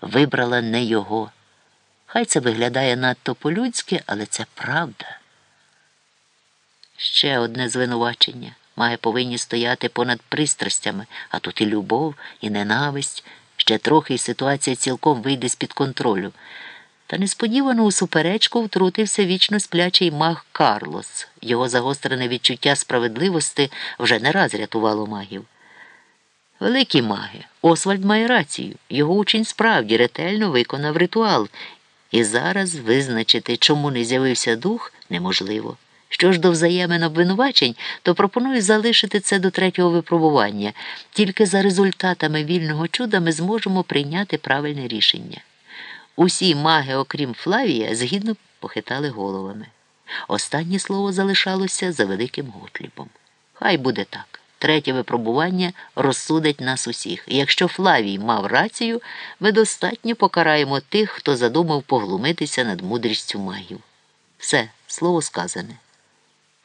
вибрала не його. Хай це виглядає надто по-людськи, але це правда. Ще одне звинувачення. Маги повинні стояти понад пристрастями, а тут і любов, і ненависть. Ще трохи і ситуація цілком вийде з-під контролю. Та несподівано у суперечку втрутився вічно сплячий маг Карлос. Його загострене відчуття справедливості вже не раз рятувало магів. Великі маги, Освальд має рацію. Його учень справді ретельно виконав ритуал, і зараз визначити, чому не з'явився дух, неможливо. Що ж до взаємин обвинувачень, то пропоную залишити це до третього випробування. Тільки за результатами вільного чуда ми зможемо прийняти правильне рішення. Усі маги, окрім Флавія, згідно похитали головами. Останнє слово залишалося за великим Готлібом. Хай буде так. Третє випробування розсудить нас усіх. І якщо Флавій мав рацію, ми достатньо покараємо тих, хто задумав поглумитися над мудрістю магів. Все, слово сказане.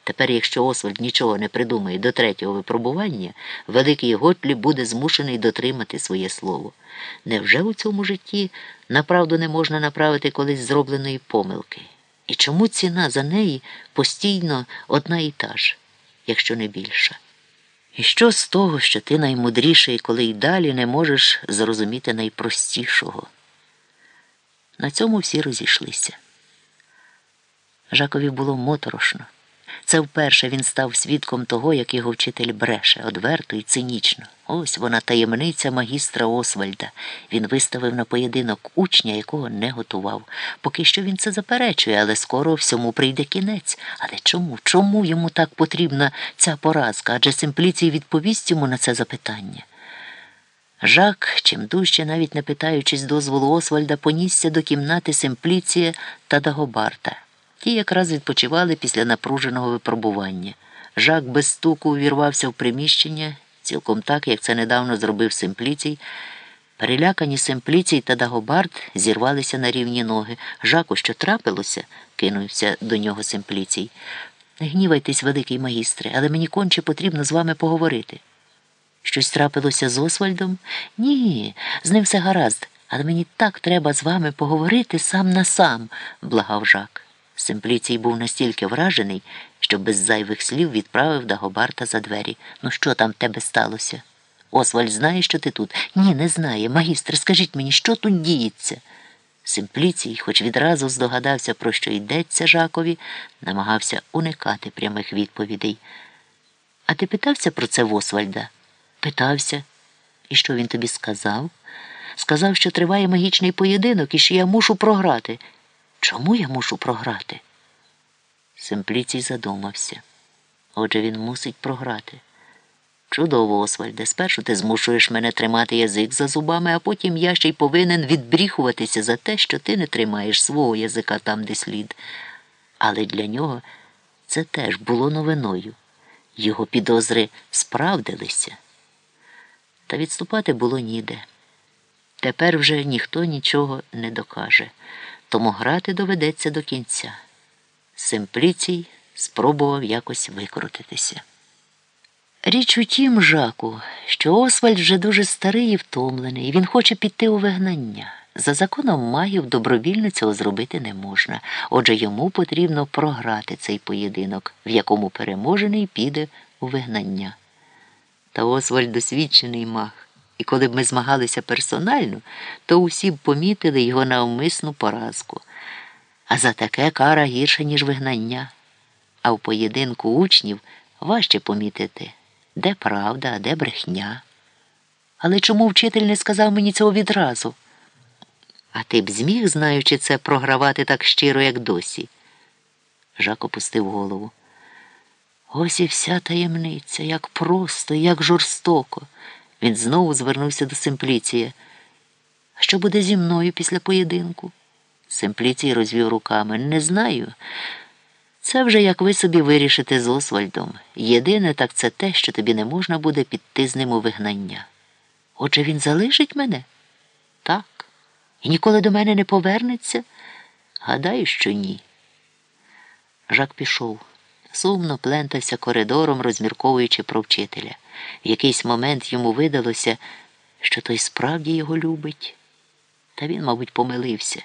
Тепер, якщо Освальд нічого не придумає до третього випробування, великий Готлі буде змушений дотримати своє слово. Невже у цьому житті направду не можна направити колись зробленої помилки? І чому ціна за неї постійно одна і та ж, якщо не більша? І що з того, що ти наймудріший, коли й далі не можеш зрозуміти найпростішого? На цьому всі розійшлися. Жакові було моторошно. Це вперше він став свідком того, як його вчитель бреше, одверто і цинічно. Ось вона таємниця магістра Освальда. Він виставив на поєдинок учня, якого не готував. Поки що він це заперечує, але скоро всьому прийде кінець. Але чому? Чому йому так потрібна ця поразка? Адже Симпліцій відповість йому на це запитання. Жак, чим дужче, навіть не питаючись дозволу Освальда, понісся до кімнати Симпліція та Дагобарта. Ті якраз відпочивали після напруженого випробування. Жак без стуку увірвався в приміщення, цілком так, як це недавно зробив Симпліцій. Перелякані Симпліцій та Дагобард зірвалися на рівні ноги. Жаку, що трапилося, кинувся до нього Симпліцій. Не гнівайтесь, великий магістре, але мені конче потрібно з вами поговорити. Щось трапилося з Освальдом? Ні, з ним все гаразд, але мені так треба з вами поговорити сам на сам, благав Жак. Симпліцій був настільки вражений, що без зайвих слів відправив Дагобарта за двері. Ну, що там тебе сталося? Освальд знає, що ти тут? Ні, не знає. Магістр, скажіть мені, що тут діється? Симпліцій, хоч відразу здогадався, про що йдеться Жакові, намагався уникати прямих відповідей. А ти питався про це в Освальда? Питався. І що він тобі сказав? Сказав, що триває магічний поєдинок і що я мушу програти. Чому я мушу програти? Симпліцій задумався. Отже, він мусить програти. Чудово, Освальде, спершу ти змушуєш мене тримати язик за зубами, а потім я ще й повинен відбріхуватися за те, що ти не тримаєш свого язика там, де слід. Але для нього це теж було новиною. Його підозри справдилися. Та відступати було ніде. Тепер вже ніхто нічого не докаже тому грати доведеться до кінця. Симпліцій спробував якось викрутитися. Річ у тім, Жаку, що Освальд вже дуже старий і втомлений, і він хоче піти у вигнання. За законом магів добровільно цього зробити не можна, отже йому потрібно програти цей поєдинок, в якому переможений піде у вигнання. Та Освальд досвідчений маг. І коли б ми змагалися персонально, то усі б помітили його навмисну поразку. А за таке кара гірша, ніж вигнання. А в поєдинку учнів важче помітити, де правда, а де брехня. Але чому вчитель не сказав мені цього відразу? А ти б зміг, знаючи це, програвати так щиро, як досі? Жак опустив голову. Ось і вся таємниця, як просто, як жорстоко. Він знову звернувся до Симпліція. А що буде зі мною після поєдинку? Симпліцій розвів руками. Не знаю. Це вже як ви собі вирішите з Освальдом. Єдине так це те, що тобі не можна буде піти з ним у вигнання. Отже він залишить мене? Так. І ніколи до мене не повернеться? Гадаю, що ні. Жак пішов сумно плентався коридором, розмірковуючи про вчителя. В якийсь момент йому видалося, що той справді його любить. Та він, мабуть, помилився.